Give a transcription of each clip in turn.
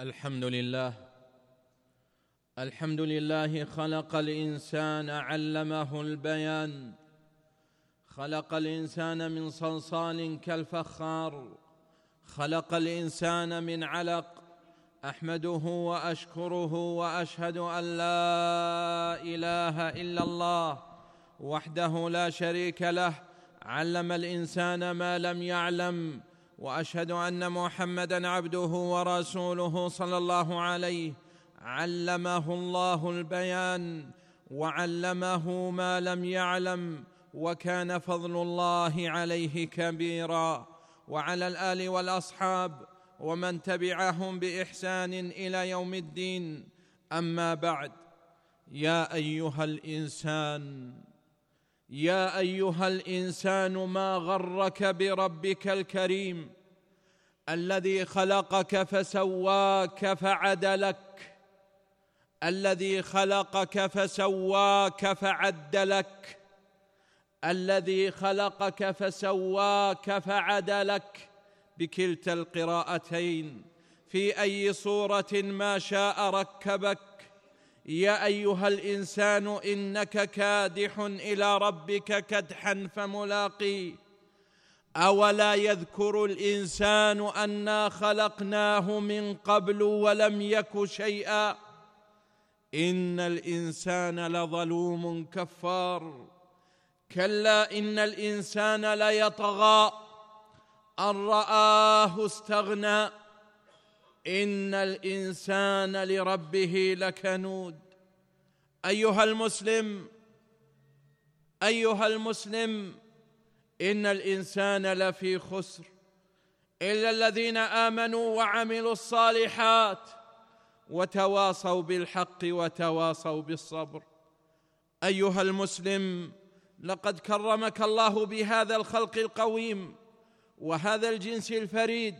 الحمد لله الحمد لله خلق الإنسان علمه البيان. خلق الإنسان من صلصال كالفخار. خلق الإنسان من علق. أحمده وأشكره وأشهد أن لا إله إلا الله وحده لا شريك له. علم الإنسان ما لم يعلم. وأشهد أن محمدا عبده ورسوله صلى الله عليه علمه الله البيان وعلمه ما لم يعلم وكان فضل الله عليه كبيرا. وعلى الآل والأصحاب ومن تبعهم بإحسان إلى يوم الدين. أما بعد يا أيها الإنسان يا أيها الإنسان ما غرك بربك الكريم؟ الذي خلقك فسواك فعدلك. الذي خلقك فسواك فعدلك. الذي خلقك فسواك فعدلك. بكلتا القراءتين. في أي صورة ما شاء ركبك. يا أيها الإنسان إنك كادح إلى ربك كدحا فملاقيه أولا يذكر الإنسان أنا خلقناه من قبل ولم يك شيئا. إن الإنسان لظلوم كفار. كلا إن الإنسان ليطغى. أن رآه استغنى. إن الإنسان لربه لكنود. أيها المسلم أيها المسلم إن الإنسان لفي خسر. إلا الذين آمنوا وعملوا الصالحات وتواصوا بالحق وتواصوا بالصبر. أيها المسلم لقد كرمك الله بهذا الخلق القويم وهذا الجنس الفريد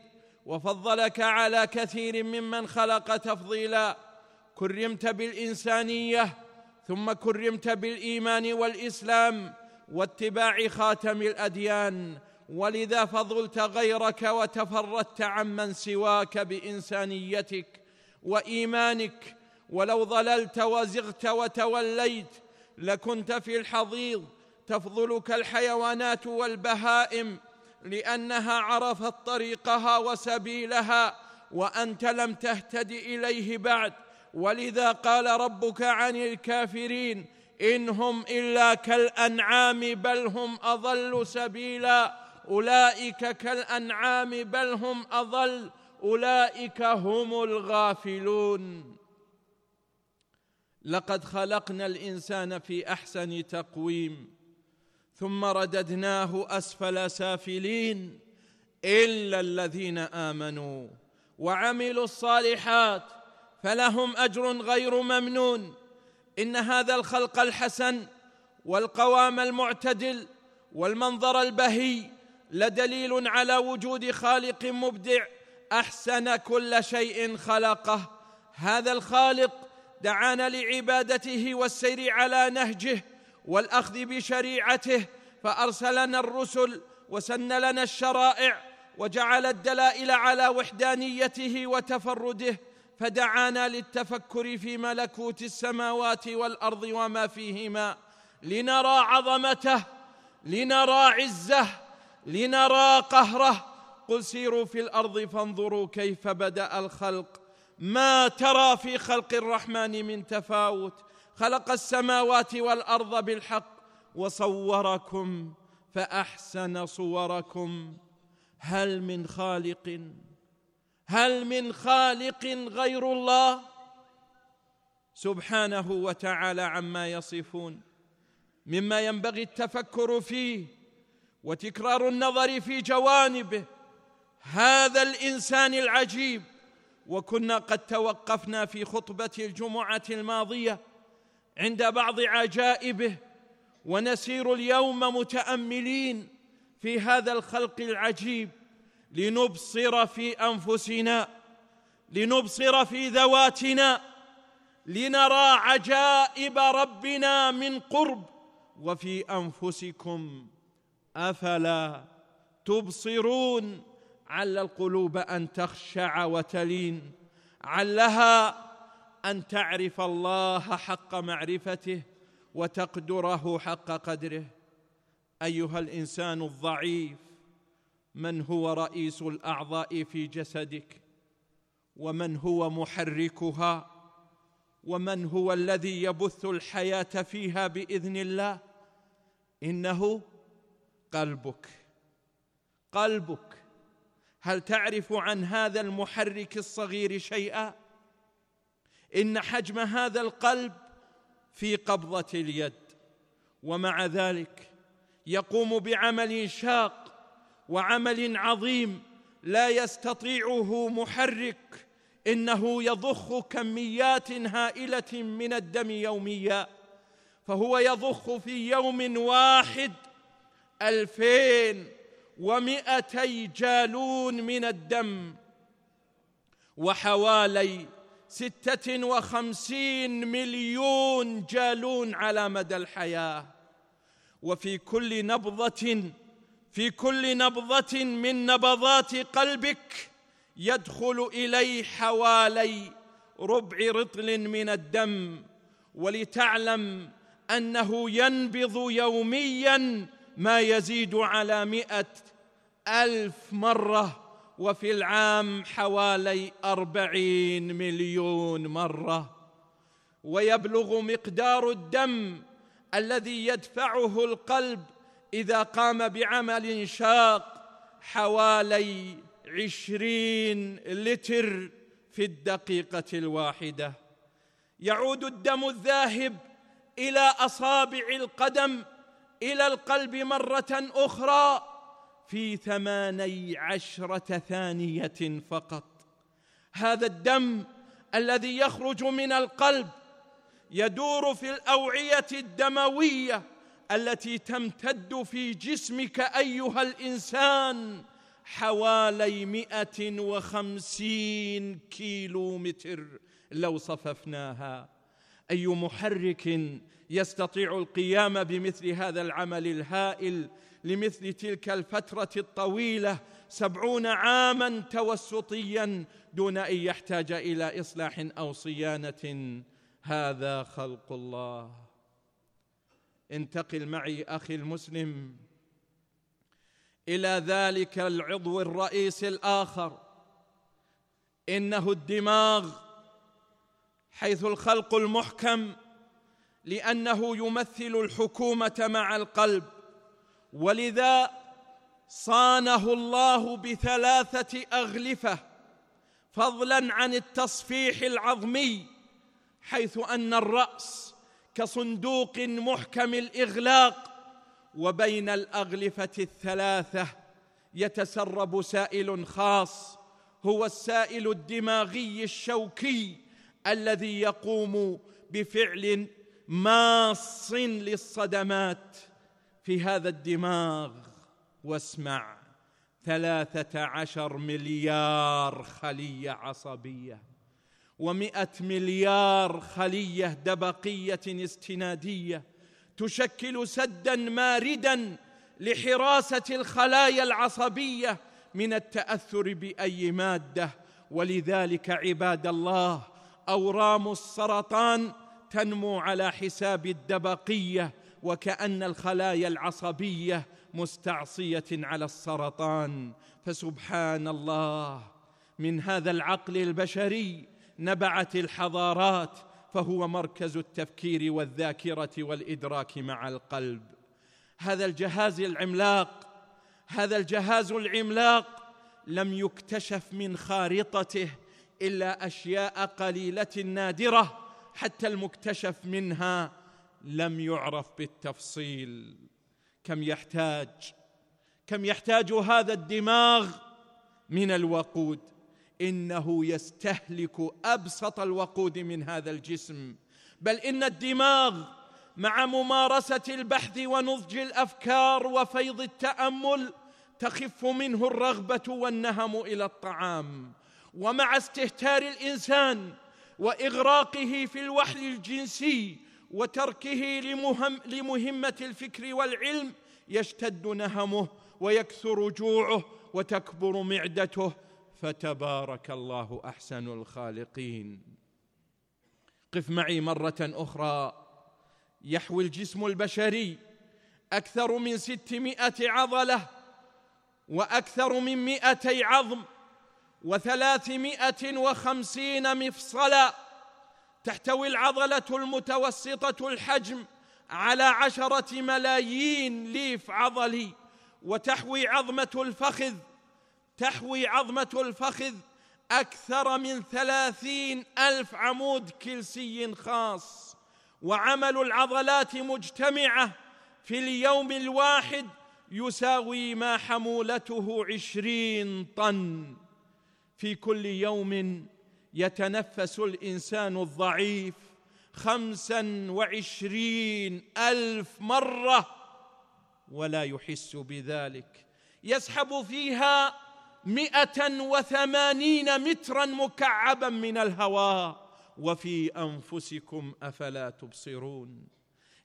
وفضلك على كثير ممن خلق تفضيلا. كرمت بالإنسانية ثم كرمت بالإيمان والإسلام واتباع خاتم الأديان ولذا فضلت غيرك وتفردت عمن سواك بإنسانيتك وإيمانك. ولو ضللت وزغت وتوليت لكنت في الحضيض تفضلك الحيوانات والبهائم لأنها عرفت طريقها وسبيلها وأنت لم تهتد إليه بعد. ولذا قال ربك عن الكافرين ان هم إلا كالأنعام بل هم أضل سبيلا. أولئك كالأنعام بل هم أضل. أولئك هم الغافلون. لقد خلقنا الإنسان في أحسن تقويم ثم رددناه أسفل سافلين. إلا الذين آمنوا وعملوا الصالحات فلهم أجر غير ممنون. إن هذا الخلق الحسن والقوام المعتدل والمنظر البهي لدليل على وجود خالق مبدع أحسن كل شيء خلقه. هذا الخالق دعانا لعبادته والسير على نهجه والأخذ بشريعته فارسلنا الرسل وسن لنا الشرائع وجعل الدلائل على وحدانيته وتفرده. فدعانا للتفكر في ملكوت السماوات والأرض وما فيهما لنرى عظمته لنرى عزه لنرى قهره. قل سيروا في الأرض فانظروا كيف بدأ الخلق. ما ترى في خلق الرحمن من تفاوت؟ خلق السماوات والأرض بالحق وصوركم فأحسن صوركم. هل من خالق؟ هل من خالق غير الله؟ سبحانه وتعالى عما يصفون مما ينبغي التفكر فيه وتكرار النظر في جوانبه. هذا الإنسان العجيب. وكنا قد توقفنا في خطبة الجمعة الماضية عند بعض عجائبه ونسير اليوم متأملين في هذا الخلق العجيب. لنبصر في أنفسنا لنبصر في ذواتنا لنرى عجائب ربنا من قرب وفي أنفسكم أفلا تبصرون؟ عل القلوب أن تخشع وتلين علها أن تعرف الله حق معرفته وتقدره حق قدره. أيها الإنسان الضعيف من هو رئيس الأعضاء في جسدك؟ ومن هو محركها؟ ومن هو الذي يبث الحياة فيها بإذن الله؟ إنه قلبك. قلبك. هل تعرف عن هذا المحرك الصغير شيئا؟ إن حجم هذا القلب في قبضة اليد. ومع ذلك يقوم بعمل شاق وعمل عظيم لا يستطيعه محرك إنه يضخ كميات هائلة من الدم يوميا فهو يضخ في يوم واحد ألفين ومئتي جالون من الدم وحوالي ستة وخمسين مليون جالون على مدى الحياة. وفي كل نبضة في كل نبضة من نبضات قلبك يدخل إليه حوالي ربع رطل من الدم ولتعلم أنه ينبض يوميا ما يزيد على مئة ألف مرة وفي العام حوالي أربعين مليون مرة. ويبلغ مقدار الدم الذي يدفعه القلب إذا قام بعمل شاق حوالي عشرين لتر في الدقيقة الواحدة. يعود الدم الذاهب إلى أصابع القدم إلى القلب مرة أخرى في ثماني عشرة ثانية فقط. هذا الدم الذي يخرج من القلب يدور في الأوعية الدموية التي تمتد في جسمك أيها الإنسان حوالي مئة وخمسين كيلو متر لو صففناها. أي محرك يستطيع القيام بمثل هذا العمل الهائل لمثل تلك الفترة الطويلة سبعون عاما توسطيا دون أن يحتاج إلى إصلاح أو صيانة. هذا خلق الله. انتقل معي أخي المسلم. إلى ذلك العضو الرئيس الآخر. إنه الدماغ حيث الخلق المحكم لأنه يمثل الحكومة مع القلب. ولذا صانه الله بثلاثة أغلفة فضلا عن التصفيح العظمي حيث أن الرأس كصندوق محكم الإغلاق وبين الأغلفة الثلاثة يتسرب سائل خاص هو السائل الدماغي الشوكي الذي يقوم بفعل ماص للصدمات في هذا الدماغ. واسمع ثلاثة عشر مليار خلية عصبية. ومئة مليار خلية دبقية استنادية تشكل سدا ماردا لحراسة الخلايا العصبية من التأثر بأي مادة. ولذلك عباد الله أورام السرطان تنمو على حساب الدبقية وكأن الخلايا العصبية مستعصية على السرطان. فسبحان الله من هذا العقل البشري نبعت الحضارات فهو مركز التفكير والذاكرة والإدراك مع القلب. هذا الجهاز العملاق هذا الجهاز العملاق لم يكتشف من خارطته إلا أشياء قليلة نادرة حتى المكتشف منها لم يعرف بالتفصيل. كم يحتاج كم يحتاج هذا الدماغ من الوقود؟ إنه يستهلك أبسط الوقود من هذا الجسم. بل إن الدماغ مع ممارسة البحث ونضج الأفكار وفيض التأمل تخف منه الرغبة والنهم إلى الطعام. ومع استهتار الإنسان وإغراقه في الوحل الجنسي وتركه لمهم لمهمة الفكر والعلم يشتد نهمه ويكثر جوعه وتكبر معدته فتبارك الله أحسن الخالقين. قف معي مرة أخرى. يحوي الجسم البشري أكثر من ستمائة عضلة وأكثر من مائتي عظم وثلاثمائة وخمسين مفصلا. تحتوي العضلة المتوسطة الحجم على عشرة ملايين ليف عضلي وتحوي عظمة الفخذ تحوي عظمة الفخذ أكثر من ثلاثين ألف عمود كلسي خاص وعمل العضلات مجتمعة في اليوم الواحد يساوي ما حمولته عشرين طن. في كل يوم يتنفس الإنسان الضعيف خمسا وعشرين ألف مرة ولا يحس بذلك. يسحب فيها مئة وثمانين مترا مكعبا من الهواء. وفي أنفسكم أفلا تبصرون.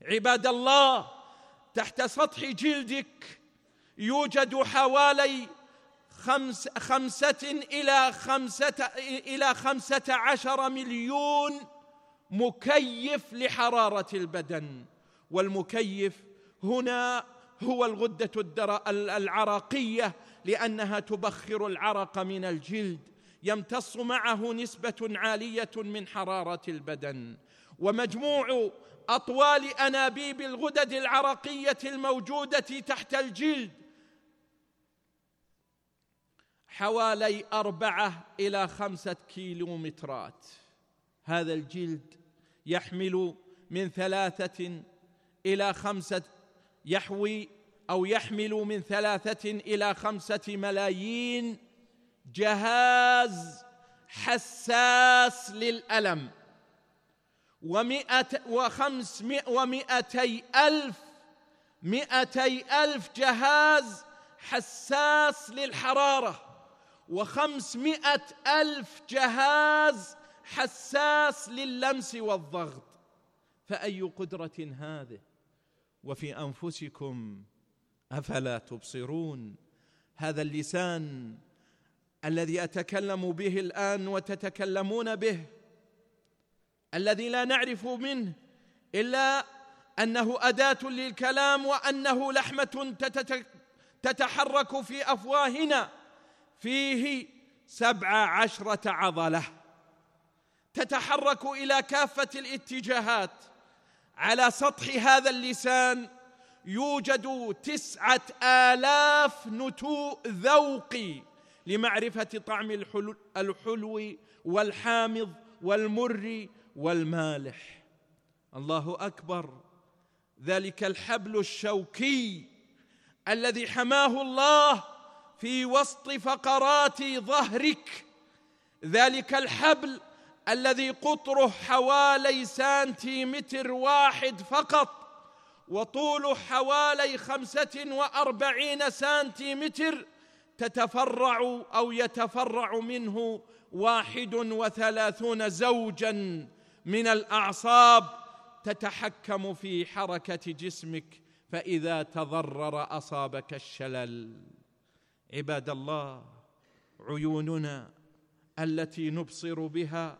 عباد الله تحت سطح جلدك يوجد حوالي خمس خمسة إلى خمسة إلى خمسة عشر مليون مكيف لحرارة البدن. والمكيف هنا هو الغدة العرقية لأنها تبخر العرق من الجلد يمتص معه نسبة عالية من حرارة البدن. ومجموع أطوال أنابيب الغدد العرقية الموجودة تحت الجلد حوالي أربعة إلى خمسة كيلومترات. هذا الجلد يحمل من ثلاثة إلى خمسة يحوي أو يحمل من ثلاثة إلى خمسة ملايين جهاز حساس للألم. ومئة وخمسمائة ومئتي ألف مئتي ألف جهاز حساس للحرارة. وخمسمائة ألف جهاز حساس للمس والضغط. فأي قدرة هذه؟ وفي أنفسكم أفلا تبصرون؟ هذا اللسان الذي أتكلم به الآن وتتكلمون به الذي لا نعرف منه إلا أنه أداة للكلام وأنه لحمة تتحرك في أفواهنا. فيه سبع عشرة عضلة تتحرك إلى كافة الاتجاهات على سطح هذا اللسان يوجد تسعة آلاف نتوء ذوقي لمعرفة طعم الحلو, الحلو والحامض والمر والمالح. الله أكبر. ذلك الحبل الشوكي الذي حماه الله في وسط فقرات ظهرك. ذلك الحبل الذي قطره حوالي سنتيمتر واحد فقط. وطوله حوالي خمسة وأربعين سنتيمتر تتفرع أو يتفرع منه واحد وثلاثون زوجا من الأعصاب تتحكم في حركة جسمك فإذا تضرر أصابك الشلل. عباد الله عيوننا التي نبصر بها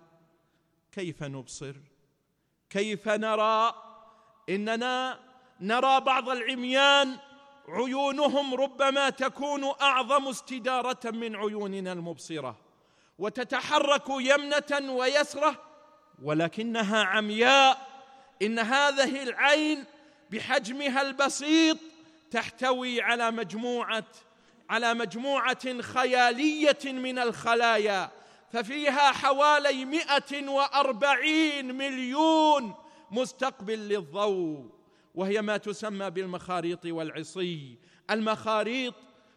كيف نبصر؟ كيف نرى؟ إننا نرى بعض العميان عيونهم ربما تكون أعظم استدارة من عيوننا المبصرة وتتحرك يمنة ويسرة ولكنها عمياء. إن هذه العين بحجمها البسيط تحتوي على مجموعة على مجموعة خيالية من الخلايا ففيها حوالي مئة وأربعين مليون مستقبل للضوء. وهي ما تسمى بالمخاريط والعصي. المخاريط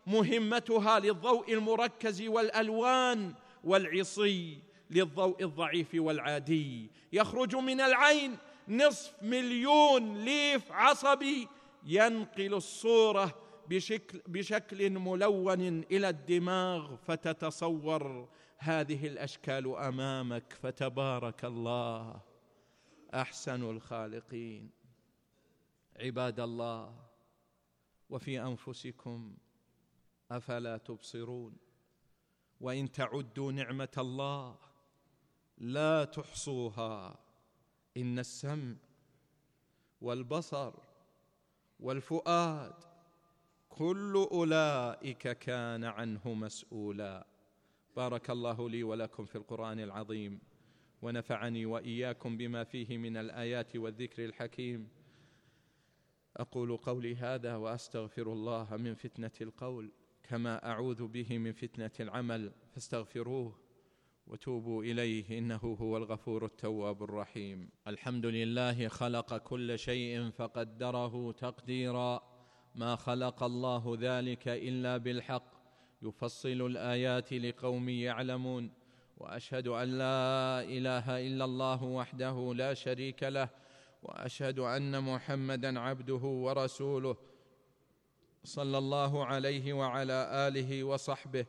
مهمتها للضوء المركز والألوان والعصي للضوء الضعيف والعادي. يخرج من العين نصف مليون ليف عصبي ينقل الصورة بشكل, بشكل ملون إلى الدماغ فتتصور. هذه الأشكال أمامك فتبارك الله. أحسن الخالقين. عباد الله وفي أنفسكم أفلا تبصرون؟ وإن تعدوا نعمة الله لا تحصوها. إن السمع والبصر والفؤاد كل أولئك كان عنه مسؤولا. بارك الله لي ولكم في القرآن العظيم ونفعني وإياكم بما فيه من الآيات والذكر الحكيم. أقول قولي هذا وأستغفر الله من فتنة القول كما أعوذ به من فتنة العمل فاستغفروه وتوبوا إليه إنه هو الغفور التواب الرحيم. الحمد لله خلق كل شيء فقدره تقديرا. ما خلق الله ذلك إلا بالحق. يفصل الآيات لقوم يعلمون. وأشهد أن لا إله إلا الله وحده لا شريك له وأشهد أن محمدا عبده ورسوله صلى الله عليه وعلى آله وصحبه.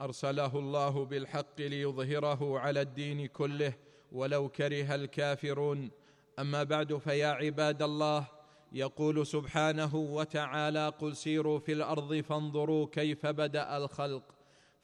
أرسله الله بالحق ليظهره على الدين كله ولو كره الكافرون. أما بعد فيا عباد الله يقول سبحانه وتعالى قل سيروا في الأرض فانظروا كيف بدأ الخلق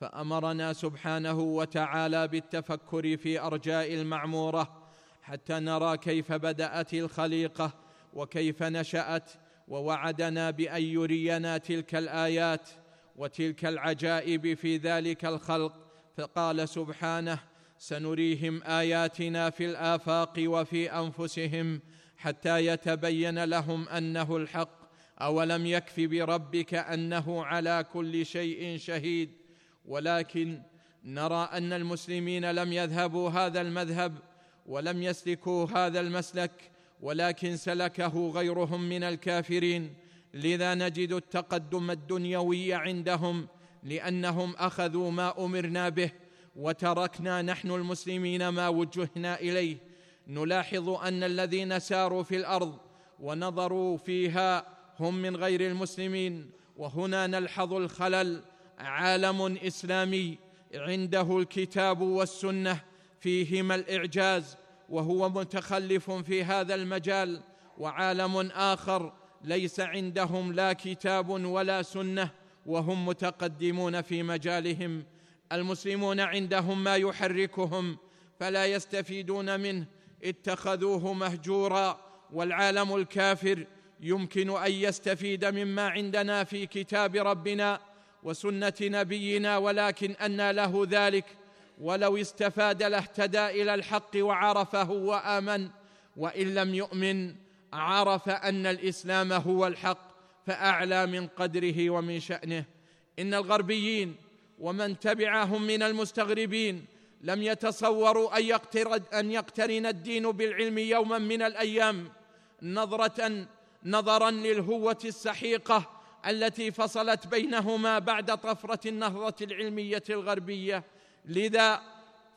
فأمرنا سبحانه وتعالى بالتفكر في أرجاء المعمورة حتى نرى كيف بدأت الخليقة وكيف نشأت ووعدنا بأن يرينا تلك الآيات وتلك العجائب في ذلك الخلق. فقال سبحانه سنريهم آياتنا في الآفاق وفي أنفسهم حتى يتبين لهم أنه الحق. أولم يكف بربك أنه على كل شيء شهيد؟ ولكن نرى أن المسلمين لم يذهبوا هذا المذهب ولم يسلكوا هذا المسلك ولكن سلكه غيرهم من الكافرين. لذا نجد التقدم الدنيوي عندهم لأنهم أخذوا ما أمرنا به وتركنا نحن المسلمين ما وجهنا إليه. نلاحظ أن الذين ساروا في الأرض ونظروا فيها هم من غير المسلمين. وهنا نلحظ الخلل عالم إسلامي عنده الكتاب والسنة فيهما الإعجاز وهو متخلف في هذا المجال وعالم آخر ليس عندهم لا كتاب ولا سنة وهم متقدمون في مجالهم. المسلمون عندهم ما يحركهم فلا يستفيدون منه. اتخذوه مهجورا والعالم الكافر يمكن أن يستفيد مما عندنا في كتاب ربنا وسنة نبينا ولكن انى له ذلك ولو استفاد لاهتدى إلى الحق وعرفه وآمن وإن لم يؤمن عرف أن الإسلام هو الحق فأعلى من قدره ومن شأنه. إن الغربيين ومن تبعهم من المستغربين لم يتصوروا أن أن يقترن الدين بالعلم يوما من الأيام نظره نظرا للهوة السحيقة التي فصلت بينهما بعد طفرة النهضة العلمية الغربية. لذا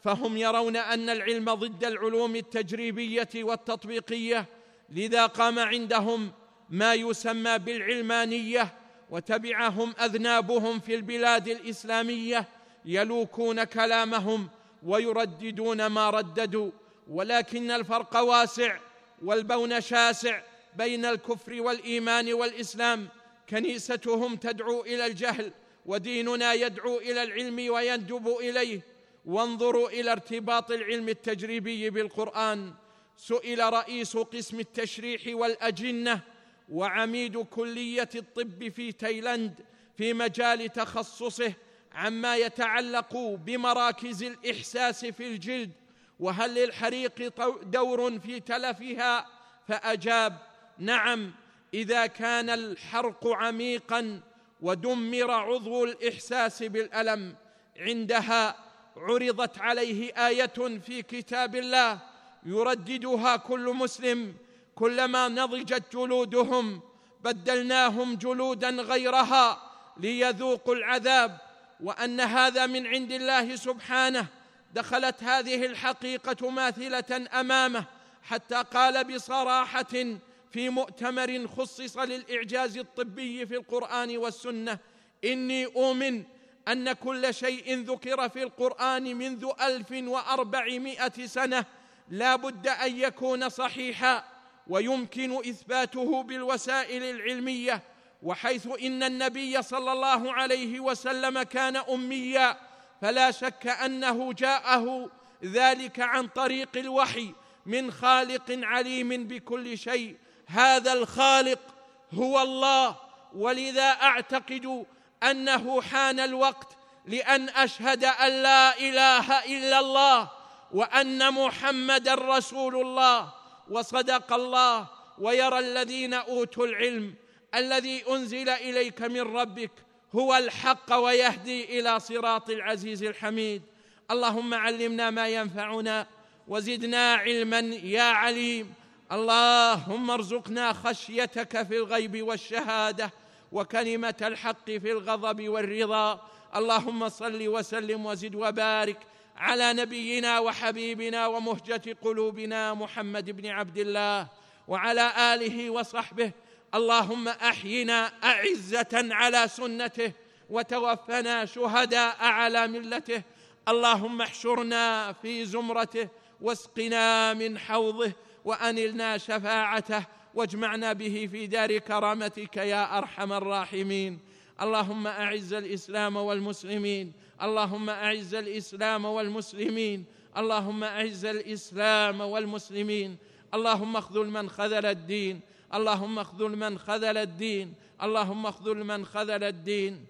فهم يرون أن العلم ضد العلوم التجريبية والتطبيقية لذا قام عندهم ما يسمى بالعلمانية وتبعهم أذنابهم في البلاد الإسلامية يلوكون كلامهم ويرددون ما رددوا ولكن الفرق واسع والبون شاسع بين الكفر والإيمان والإسلام. كنيستهم تدعو إلى الجهل وديننا يدعو إلى العلم ويندب إليه. وانظروا إلى ارتباط العلم التجريبي بالقرآن. سئل رئيس قسم التشريح والأجنة وعميد كلية الطب في تايلاند في مجال تخصصه عما يتعلق بمراكز الإحساس في الجلد. وهل للحريق دور في تلفها؟ فأجاب نعم إذا كان الحرق عميقا ودمر عضو الإحساس بالألم. عندها عرضت عليه آية في كتاب الله يرددها كل مسلم. كلما نضجت جلودهم بدلناهم جلودا غيرها ليذوقوا العذاب. وأن هذا من عند الله سبحانه. دخلت هذه الحقيقة ماثلة أمامه. حتى قال بصراحة في مؤتمر خصص للإعجاز الطبي في القرآن والسنة. إني أؤمن أن كل شيء ذكر في القرآن منذ ألف وأربعمائة سنة لا بد أن يكون صحيحا ويمكن إثباته بالوسائل العلمية. وحيث إن النبي صلى الله عليه وسلم كان أميا فلا شك أنه جاءه ذلك عن طريق الوحي من خالق عليم بكل شيء. هذا الخالق هو الله ولذا أعتقد أنه حان الوقت لأن أشهد أن لا إله إلا الله وأن محمدا رسول الله وصدق الله ويرى الذين أوتوا العلم الذي أنزل إليك من ربك هو الحق ويهدي إلى صراط العزيز الحميد. اللهم علمنا ما ينفعنا وزدنا علما يا عليم. اللهم ارزقنا خشيتك في الغيب والشهادة وكلمة الحق في الغضب والرضا. اللهم صل وسلم وزد وبارك على نبينا وحبيبنا ومهجة قلوبنا محمد بن عبد الله وعلى آله وصحبه. اللهم أحينا أعزة على سنته وتوفنا شهداء على ملته. اللهم احشرنا في زمرته واسقنا من حوضه وأنلنا شفاعته واجمعنا به في دار كرامتك يا أرحم الراحمين. اللهم أعز الإسلام والمسلمين. اللهم أعز الإسلام والمسلمين. اللهم أعز الإسلام والمسلمين. اللهم اخذل من خذل الدين. اللهم اخذل من خذل الدين. اللهم اخذل من خذل الدين.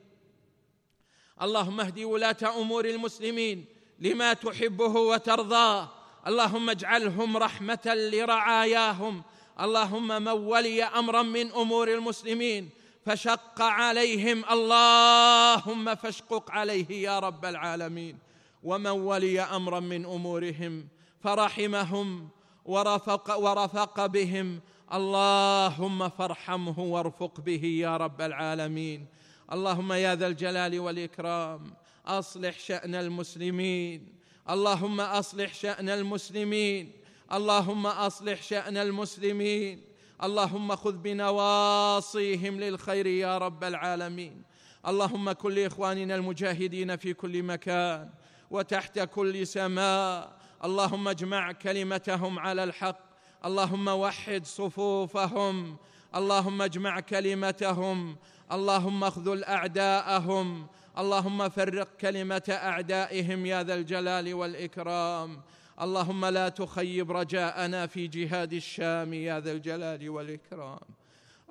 اللهم اهد ولاة أمور المسلمين لما تحبه وترضاه. اللهم اجعلهم رحمة لرعاياهم. اللهم من ولي أمرا من أمور المسلمين فشق عليهم. اللهم فاشقق عليه يا رب العالمين. ومن ولي أمرا من أمورهم فرحمهم ورفق ورفق بهم. اللهم فارحمه وارفق به يا رب العالمين. اللهم يا ذا الجلال والإكرام أصلح شأن المسلمين. اللهم أصلح شأن المسلمين. اللهم أصلح شأن المسلمين. اللهم خذ بنواصيهم للخير يا رب العالمين. اللهم كن لإخواننا المجاهدين في كل مكان وتحت كل سماء. اللهم اجمع كلمتهم على الحق. اللهم وحد صفوفهم. اللهم اجمع كلمتهم. اللهم اخذل أعداءهم. اللهم فرق كلمة أعدائهم يا ذا الجلال والإكرام. اللهم لا تخيب رجاءنا في جهاد الشام يا ذا الجلال والإكرام.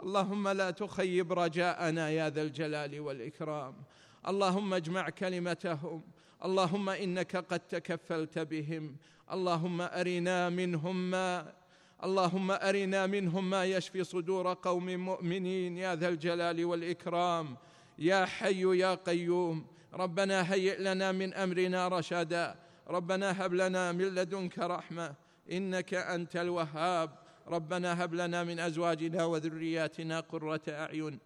اللهم لا تخيب رجاءنا يا ذا الجلال والإكرام. اللهم اجمع كلمتهم. اللهم إنك قد تكفلت بهم. اللهم أرنا منهم ما اللهم أرنا منهم ما يشفي صدور قوم مؤمنين يا ذا الجلال والإكرام. يا حي يا قيوم ربنا هيئ لنا من أمرنا رشدا. ربنا هب لنا من لدنك رحمة إنك أنت الوهاب. ربنا هب لنا من أزواجنا وذرياتنا قرة أعين.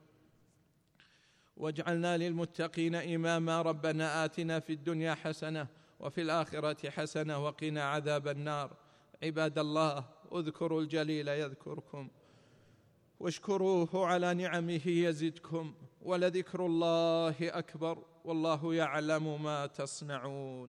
واجعلنا للمتقين إماما. ربنا آتنا في الدنيا حسنة وفي الآخرة حسنة وقنا عذاب النار. عباد الله اذكروا الجليل يذكركم واشكروه على نعمه يزدكم. ولذكر الله أكبر والله يعلم ما تصنعون